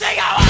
nothing I want.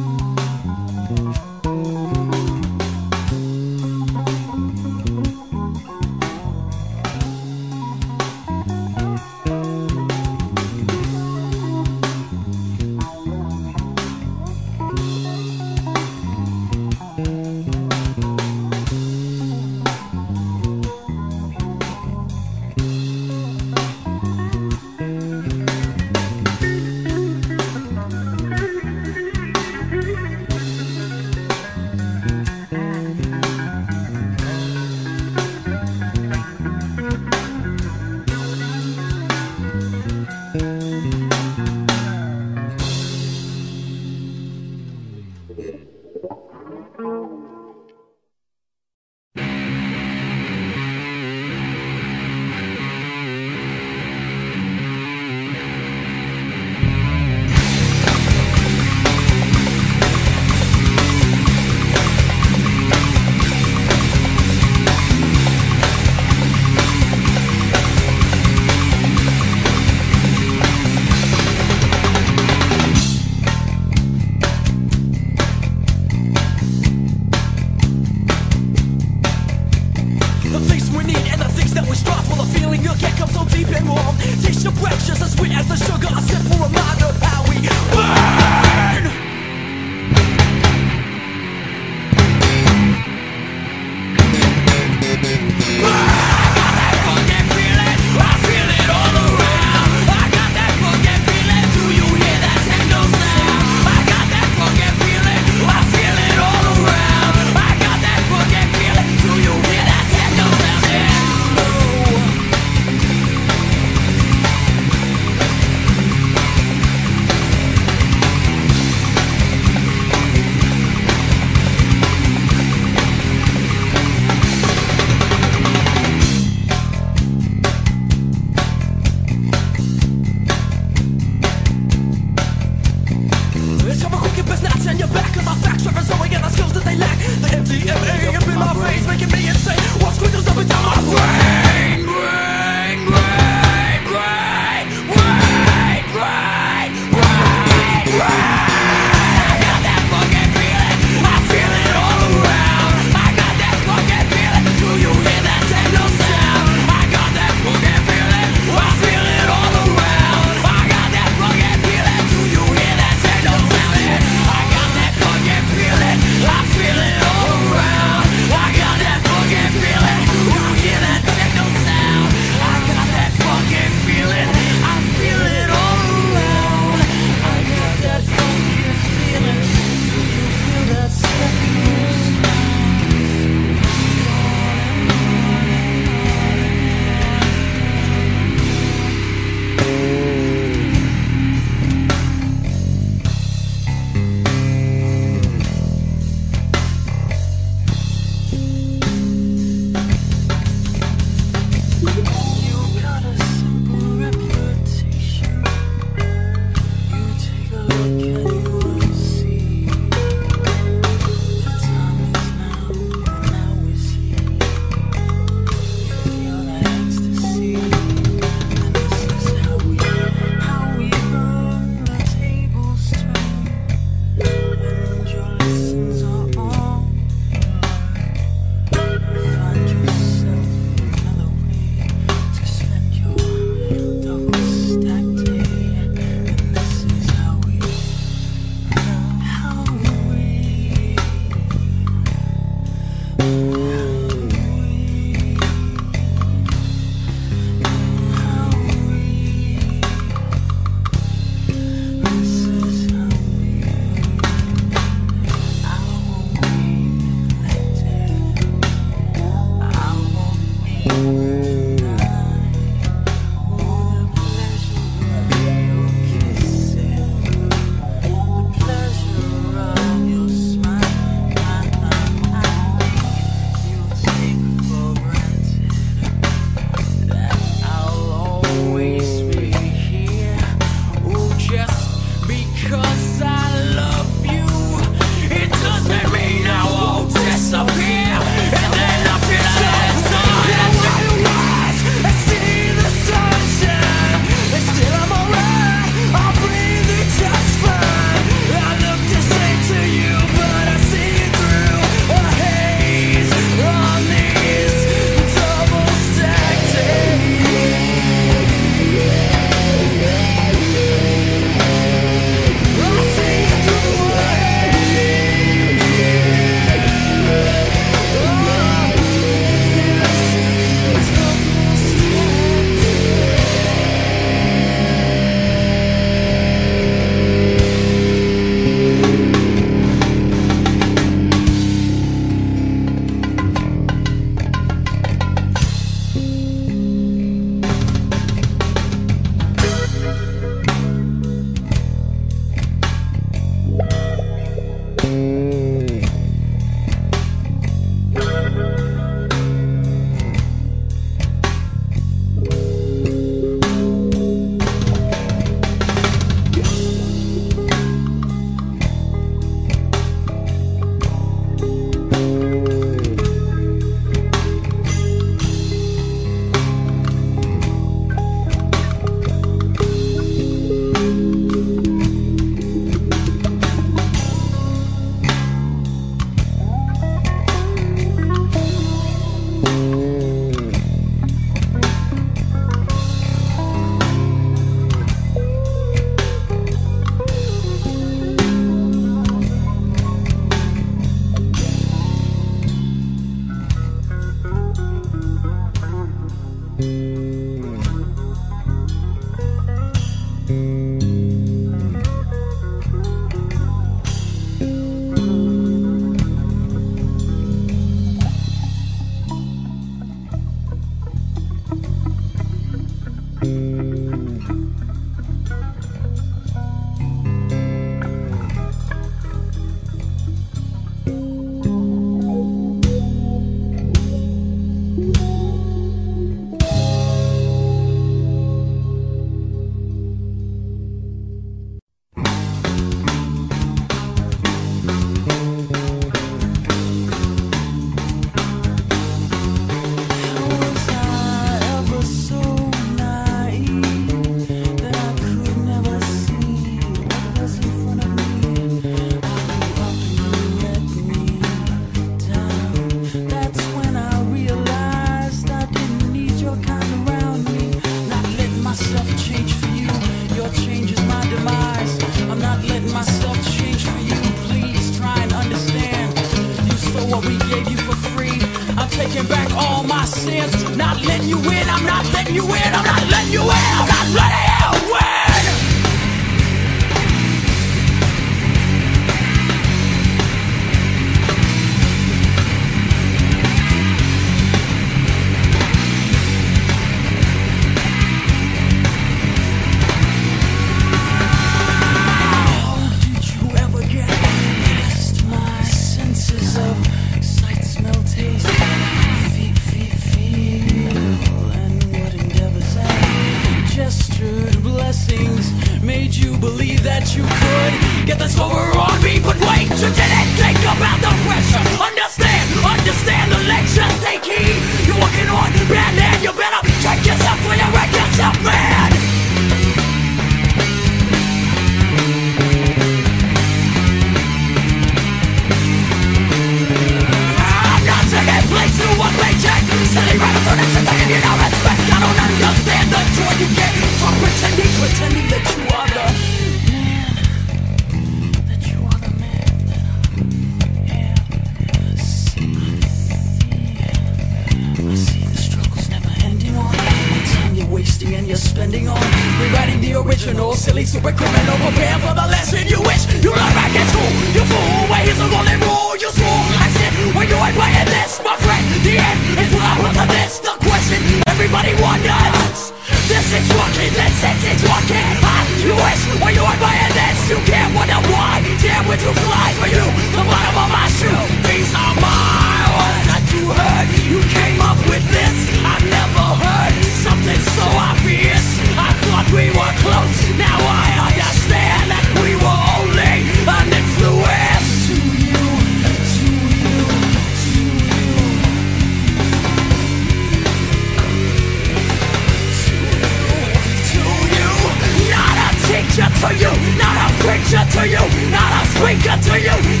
To you,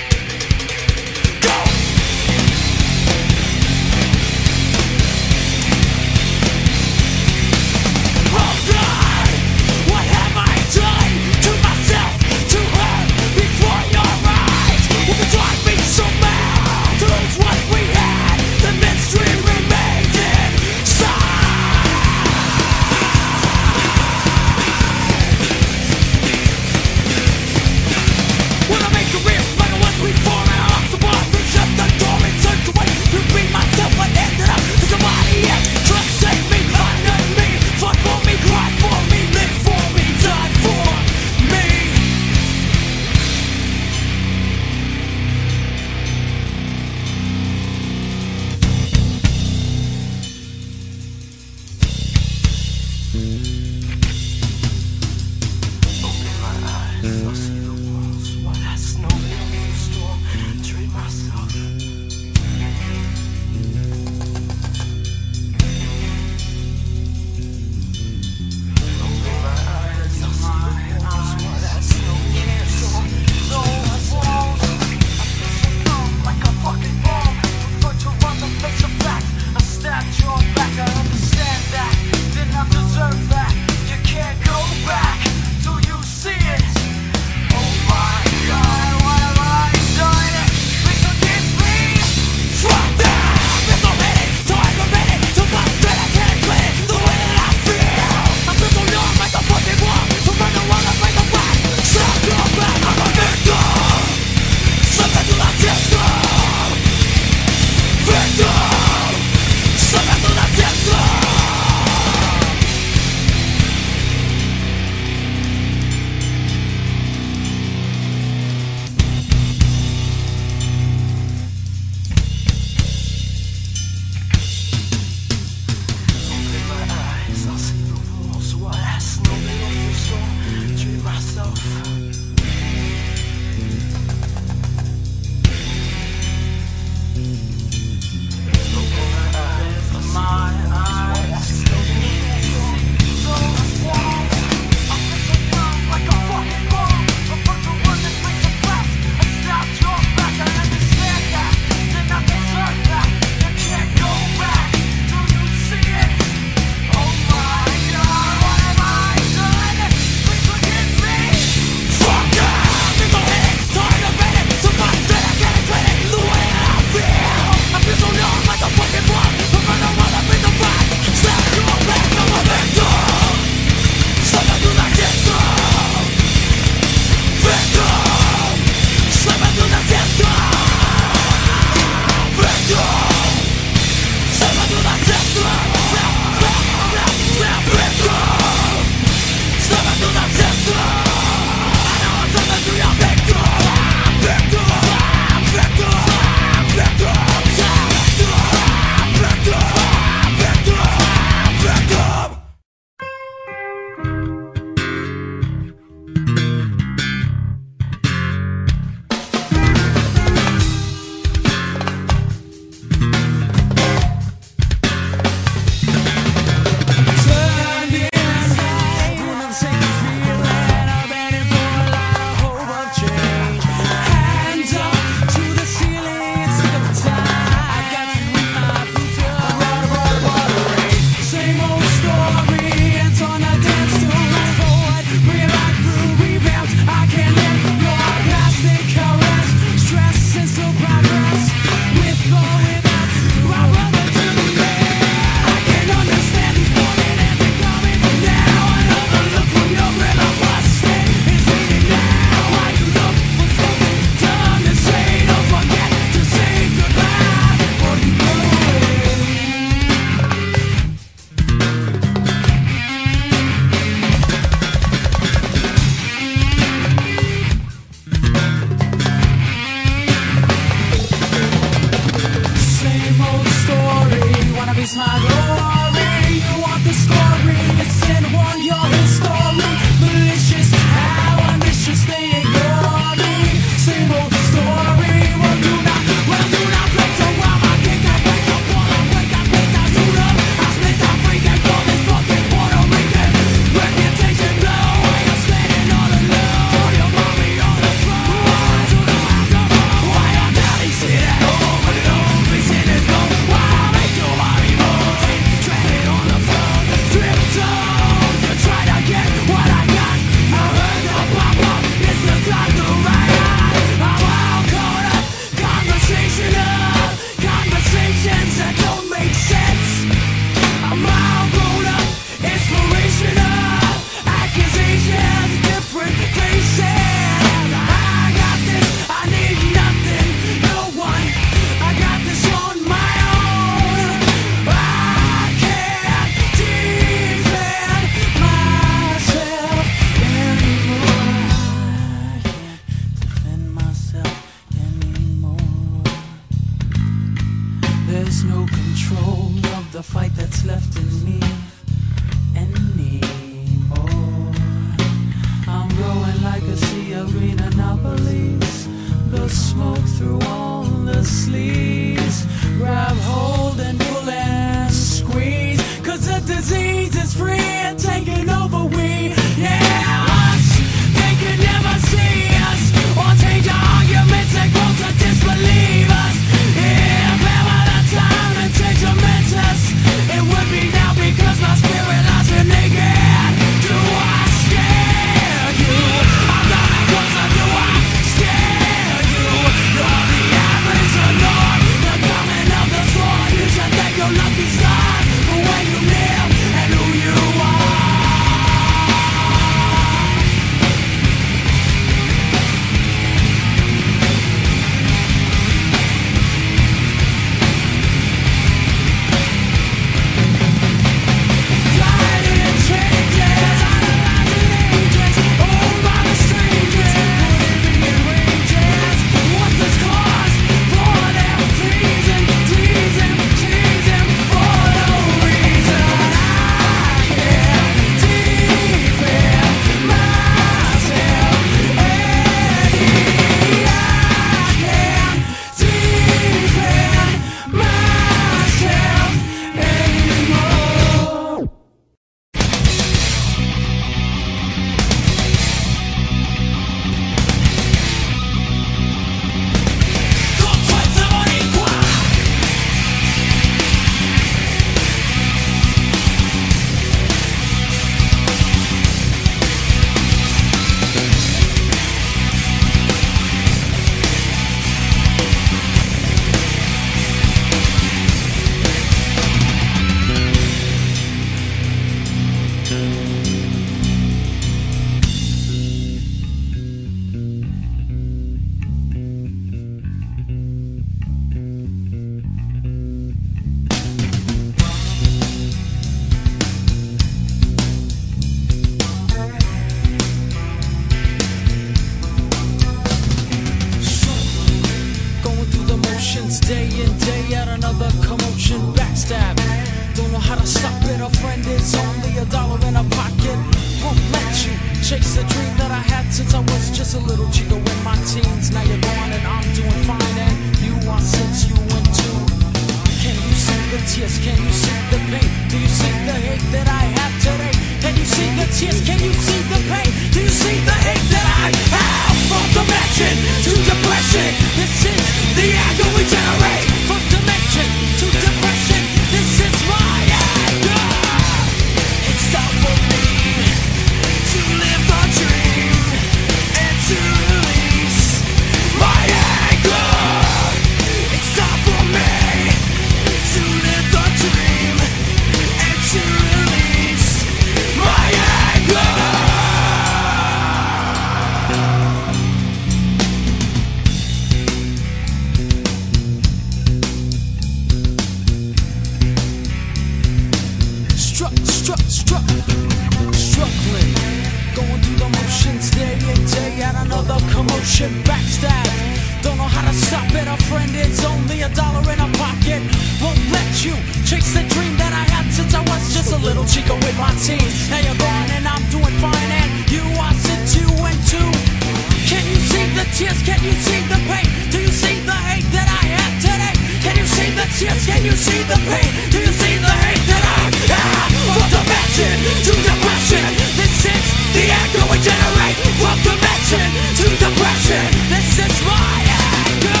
promotion backstab. Don't know how to stop it, a friend. It's only a dollar in my pocket. Won't let you chase the dream that I had since I was just a little chico with my team. Now you're gone and I'm doing fine, and you are it, two and two. Can you see the tears? Can you see the pain? Do you see the hate that I have today? Can you see the tears? Can you see the pain? Do you see the hate that I have? From dimension to depression, this is the anger we generate. From dimension to depression, this is my echo.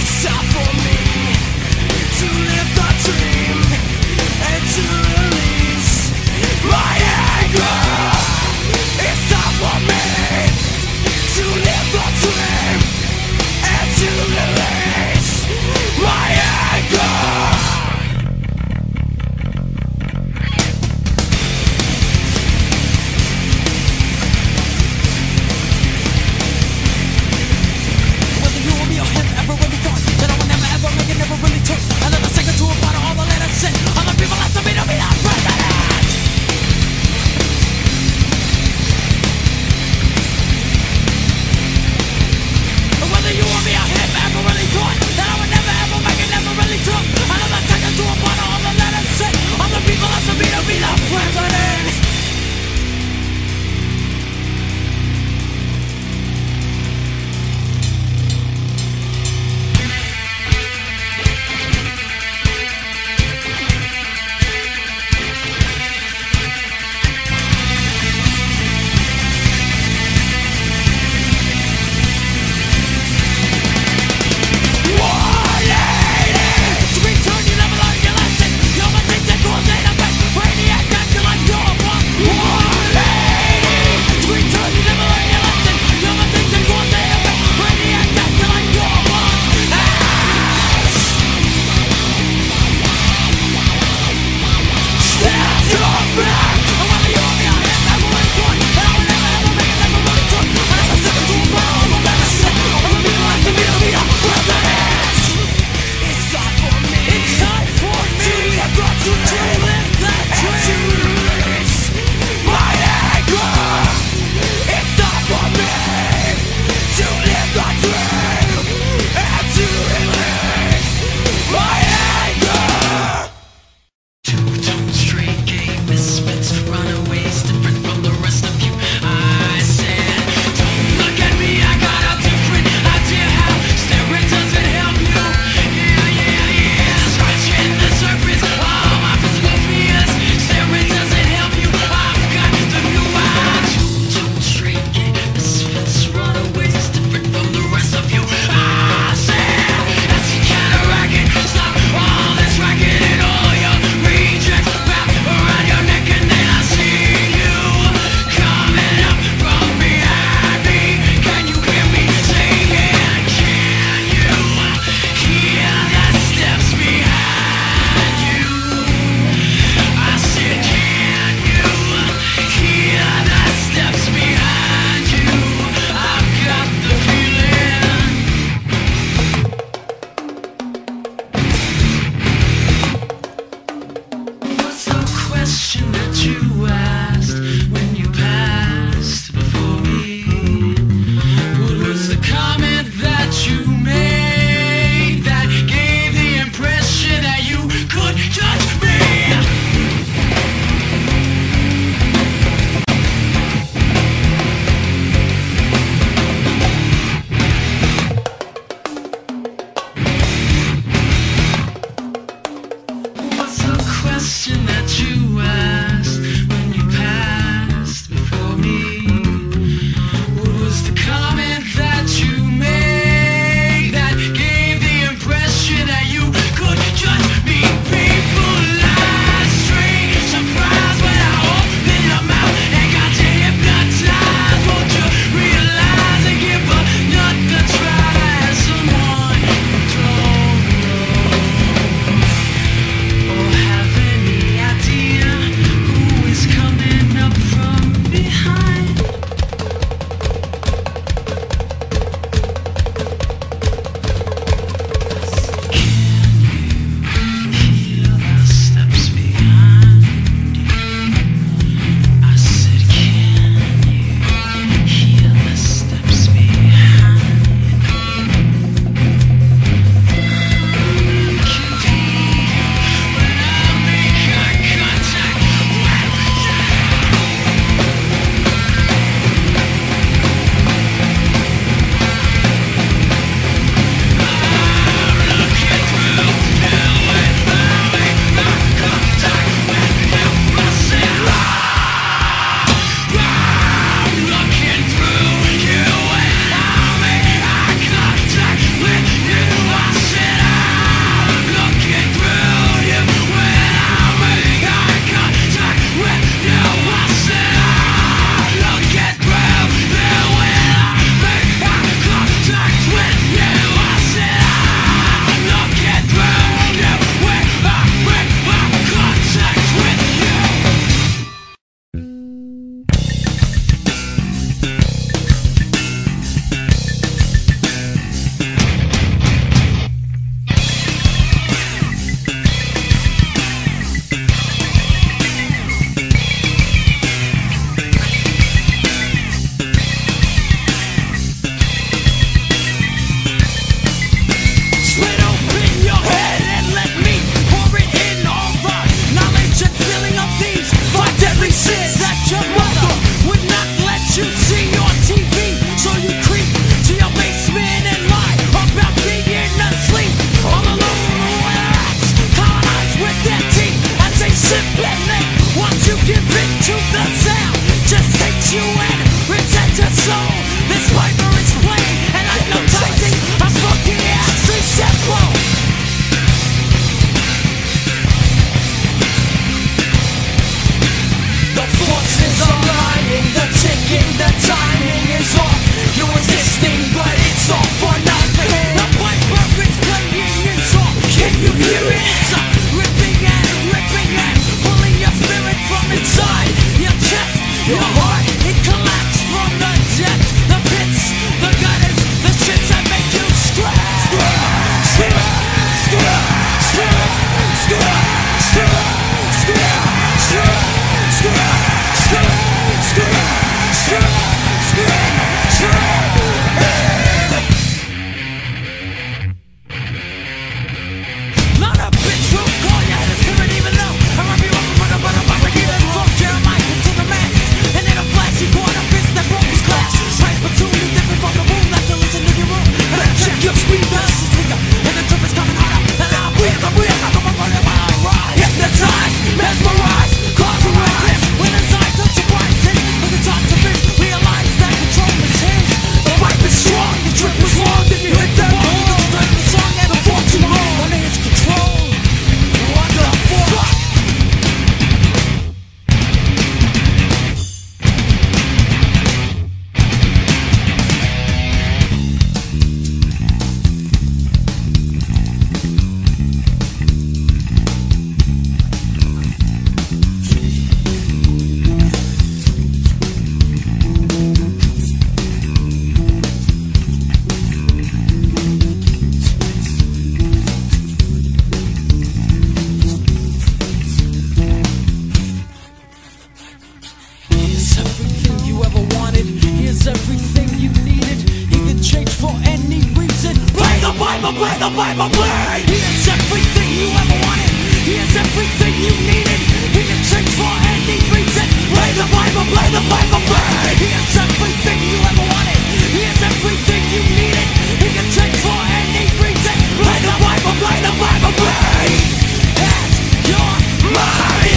It's time for me to live the dream and to release my anger. It's time for me to live the dream and to release my Bible play your mind